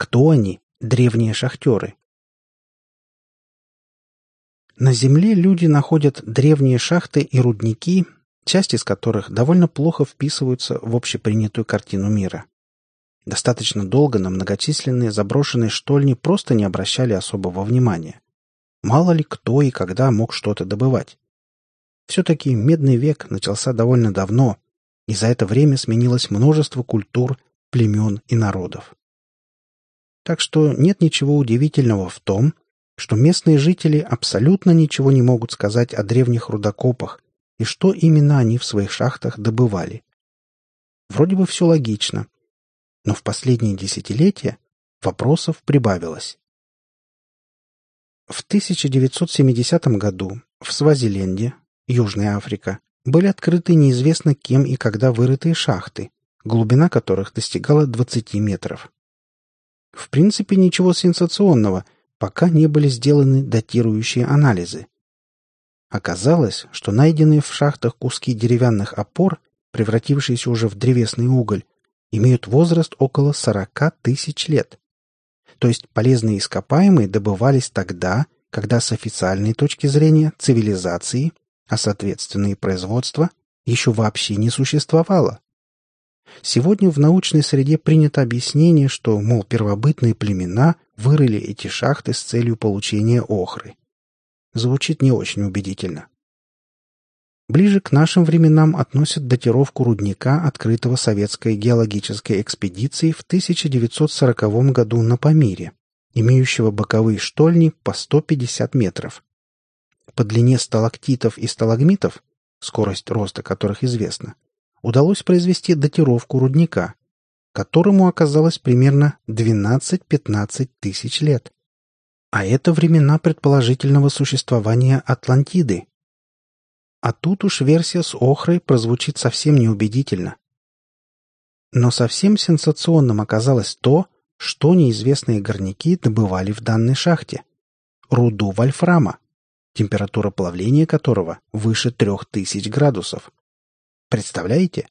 Кто они, древние шахтеры? На Земле люди находят древние шахты и рудники, части из которых довольно плохо вписываются в общепринятую картину мира. Достаточно долго на многочисленные заброшенные штольни просто не обращали особого внимания. Мало ли кто и когда мог что-то добывать. Все-таки медный век начался довольно давно, и за это время сменилось множество культур, племен и народов. Так что нет ничего удивительного в том, что местные жители абсолютно ничего не могут сказать о древних рудокопах и что именно они в своих шахтах добывали. Вроде бы все логично, но в последние десятилетия вопросов прибавилось. В 1970 году в Свазиленде, Южная Африка, были открыты неизвестно кем и когда вырытые шахты, глубина которых достигала 20 метров. В принципе, ничего сенсационного, пока не были сделаны датирующие анализы. Оказалось, что найденные в шахтах куски деревянных опор, превратившиеся уже в древесный уголь, имеют возраст около 40 тысяч лет. То есть полезные ископаемые добывались тогда, когда с официальной точки зрения цивилизации, а соответственно и производства, еще вообще не существовало. Сегодня в научной среде принято объяснение, что, мол, первобытные племена вырыли эти шахты с целью получения охры. Звучит не очень убедительно. Ближе к нашим временам относят датировку рудника, открытого советской геологической экспедицией в 1940 году на Памире, имеющего боковые штольни по 150 метров. По длине сталактитов и сталагмитов, скорость роста которых известна, удалось произвести датировку рудника, которому оказалось примерно 12-15 тысяч лет. А это времена предположительного существования Атлантиды. А тут уж версия с Охрой прозвучит совсем неубедительно. Но совсем сенсационным оказалось то, что неизвестные горняки добывали в данной шахте. Руду вольфрама, температура плавления которого выше 3000 градусов. Представляете?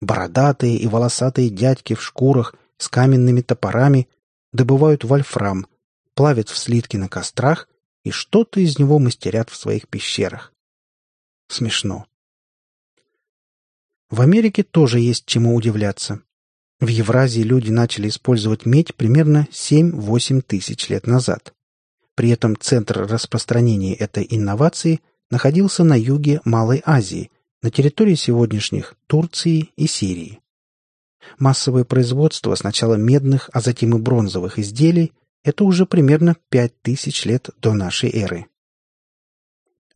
Бородатые и волосатые дядьки в шкурах с каменными топорами добывают вольфрам, плавят в слитки на кострах и что-то из него мастерят в своих пещерах. Смешно. В Америке тоже есть чему удивляться. В Евразии люди начали использовать медь примерно 7-8 тысяч лет назад. При этом центр распространения этой инновации находился на юге Малой Азии, на территории сегодняшних Турции и Сирии. Массовое производство сначала медных, а затем и бронзовых изделий – это уже примерно 5000 лет до нашей эры.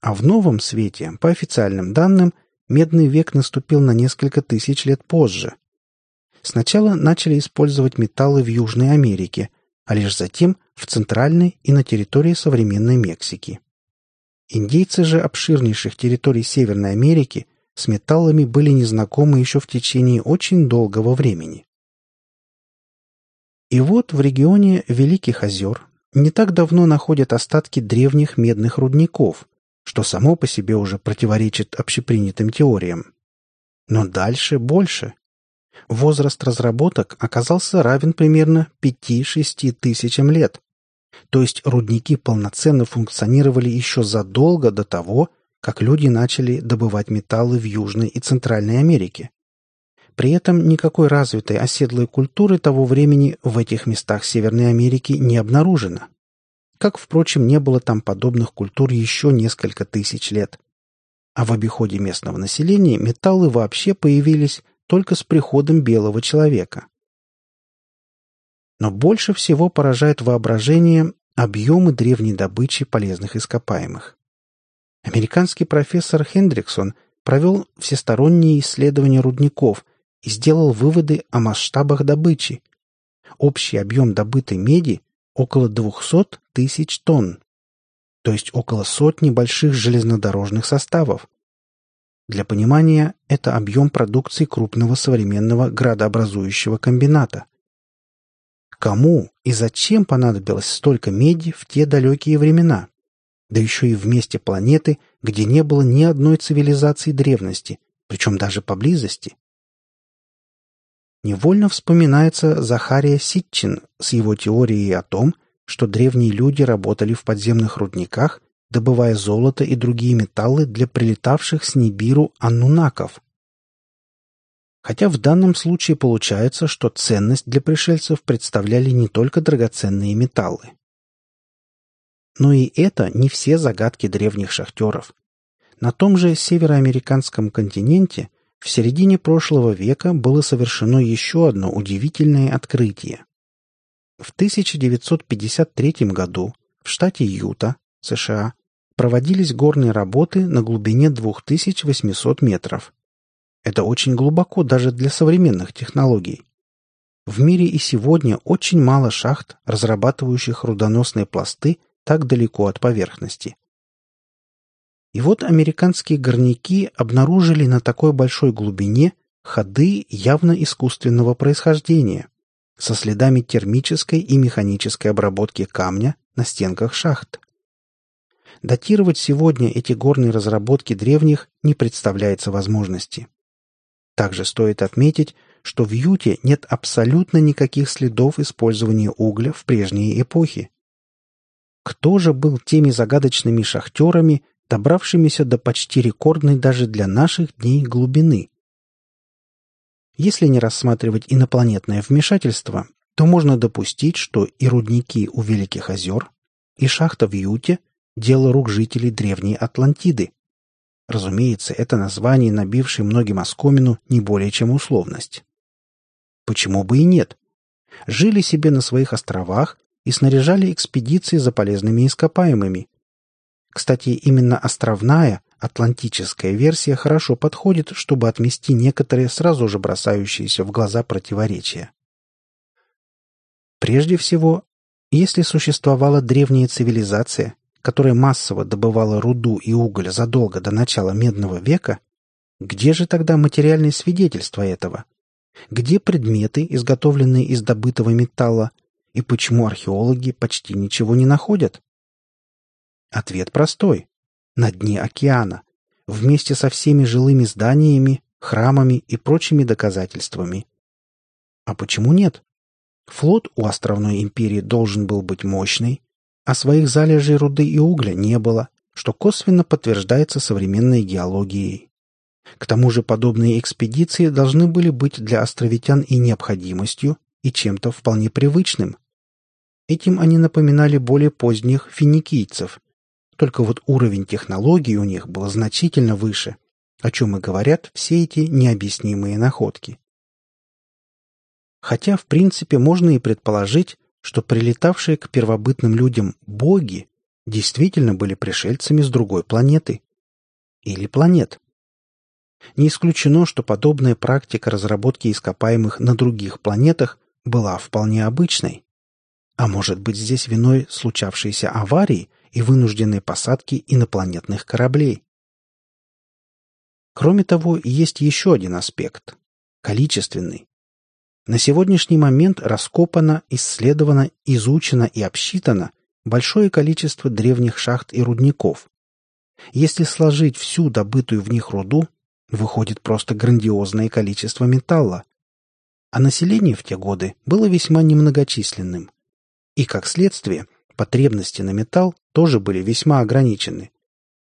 А в новом свете, по официальным данным, медный век наступил на несколько тысяч лет позже. Сначала начали использовать металлы в Южной Америке, а лишь затем в Центральной и на территории современной Мексики. Индейцы же обширнейших территорий Северной Америки с металлами были незнакомы еще в течение очень долгого времени. И вот в регионе Великих озер не так давно находят остатки древних медных рудников, что само по себе уже противоречит общепринятым теориям. Но дальше больше. Возраст разработок оказался равен примерно 5-6 тысячам лет. То есть рудники полноценно функционировали еще задолго до того, как люди начали добывать металлы в Южной и Центральной Америке. При этом никакой развитой оседлой культуры того времени в этих местах Северной Америки не обнаружено. Как, впрочем, не было там подобных культур еще несколько тысяч лет. А в обиходе местного населения металлы вообще появились только с приходом белого человека. Но больше всего поражает воображение объемы древней добычи полезных ископаемых. Американский профессор Хендриксон провел всесторонние исследования рудников и сделал выводы о масштабах добычи. Общий объем добытой меди – около 200 тысяч тонн, то есть около сотни больших железнодорожных составов. Для понимания, это объем продукции крупного современного градообразующего комбината. Кому и зачем понадобилось столько меди в те далекие времена? Да еще и в месте планеты, где не было ни одной цивилизации древности, причем даже поблизости. невольно вспоминается Захария Ситчин с его теорией о том, что древние люди работали в подземных рудниках, добывая золото и другие металлы для прилетавших с Нибиру аннунаков. Хотя в данном случае получается, что ценность для пришельцев представляли не только драгоценные металлы. Но и это не все загадки древних шахтеров. На том же североамериканском континенте в середине прошлого века было совершено еще одно удивительное открытие. В 1953 году в штате Юта, США, проводились горные работы на глубине 2800 метров. Это очень глубоко даже для современных технологий. В мире и сегодня очень мало шахт, разрабатывающих рудоносные пласты так далеко от поверхности. И вот американские горняки обнаружили на такой большой глубине ходы явно искусственного происхождения со следами термической и механической обработки камня на стенках шахт. Датировать сегодня эти горные разработки древних не представляется возможности. Также стоит отметить, что в Юте нет абсолютно никаких следов использования угля в прежние эпохи. Кто же был теми загадочными шахтерами, добравшимися до почти рекордной даже для наших дней глубины? Если не рассматривать инопланетное вмешательство, то можно допустить, что и рудники у Великих озер, и шахта в Юте – дело рук жителей древней Атлантиды. Разумеется, это название, набившее многим оскомину, не более чем условность. Почему бы и нет? Жили себе на своих островах и снаряжали экспедиции за полезными ископаемыми. Кстати, именно островная, атлантическая версия хорошо подходит, чтобы отмести некоторые сразу же бросающиеся в глаза противоречия. Прежде всего, если существовала древняя цивилизация, которая массово добывала руду и уголь задолго до начала Медного века, где же тогда материальные свидетельства этого? Где предметы, изготовленные из добытого металла, и почему археологи почти ничего не находят? Ответ простой. На дне океана, вместе со всеми жилыми зданиями, храмами и прочими доказательствами. А почему нет? Флот у островной империи должен был быть мощный, а своих залежей руды и угля не было, что косвенно подтверждается современной геологией. К тому же подобные экспедиции должны были быть для островитян и необходимостью, и чем-то вполне привычным. Этим они напоминали более поздних финикийцев. Только вот уровень технологий у них был значительно выше, о чем и говорят все эти необъяснимые находки. Хотя, в принципе, можно и предположить, что прилетавшие к первобытным людям боги действительно были пришельцами с другой планеты. Или планет. Не исключено, что подобная практика разработки ископаемых на других планетах была вполне обычной. А может быть здесь виной случавшиеся аварии и вынужденные посадки инопланетных кораблей? Кроме того, есть еще один аспект – количественный. На сегодняшний момент раскопано, исследовано, изучено и обсчитано большое количество древних шахт и рудников. Если сложить всю добытую в них руду, выходит просто грандиозное количество металла. А население в те годы было весьма немногочисленным. И, как следствие, потребности на металл тоже были весьма ограничены.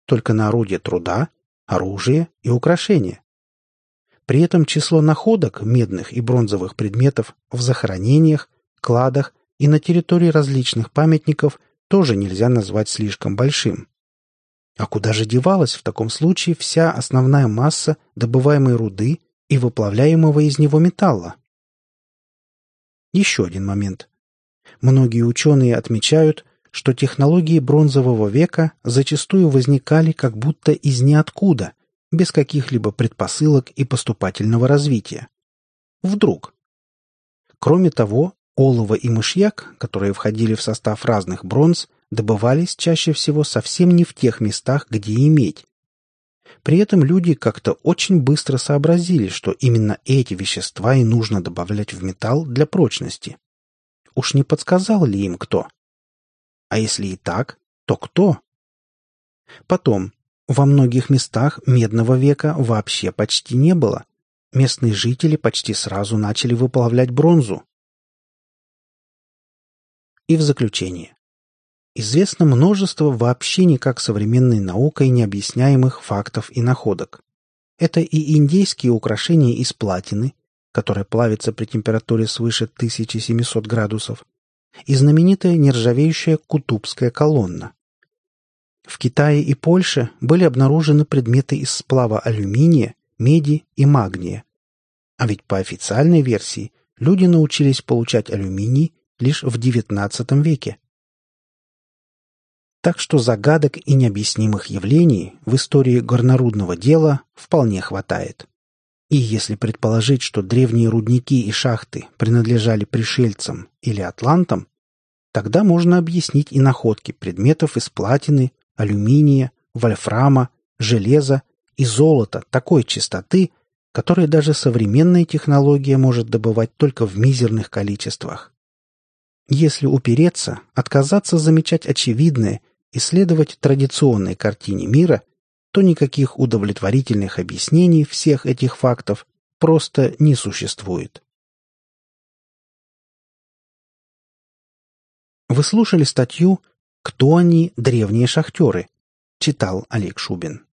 Только на орудие труда, оружие и украшения. При этом число находок медных и бронзовых предметов в захоронениях, кладах и на территории различных памятников тоже нельзя назвать слишком большим. А куда же девалась в таком случае вся основная масса добываемой руды и выплавляемого из него металла? Еще один момент. Многие ученые отмечают, что технологии бронзового века зачастую возникали как будто из ниоткуда, без каких-либо предпосылок и поступательного развития. Вдруг. Кроме того, олово и мышьяк, которые входили в состав разных бронз, добывались чаще всего совсем не в тех местах, где и медь. При этом люди как-то очень быстро сообразили, что именно эти вещества и нужно добавлять в металл для прочности. Уж не подсказал ли им кто? А если и так, то кто? Потом, во многих местах медного века вообще почти не было. местные жители почти сразу начали выплавлять бронзу. И в заключение. Известно множество вообще никак современной наукой необъясняемых фактов и находок. Это и индейские украшения из платины, которая плавится при температуре свыше 1700 градусов, и знаменитая нержавеющая Кутубская колонна. В Китае и Польше были обнаружены предметы из сплава алюминия, меди и магния. А ведь по официальной версии люди научились получать алюминий лишь в XIX веке. Так что загадок и необъяснимых явлений в истории горнорудного дела вполне хватает. И если предположить, что древние рудники и шахты принадлежали пришельцам или атлантам, тогда можно объяснить и находки предметов из платины, алюминия, вольфрама, железа и золота такой чистоты, которые даже современная технология может добывать только в мизерных количествах. Если упереться, отказаться замечать очевидное исследовать традиционной картине мира, то никаких удовлетворительных объяснений всех этих фактов просто не существует. Вы слушали статью «Кто они, древние шахтеры?» читал Олег Шубин.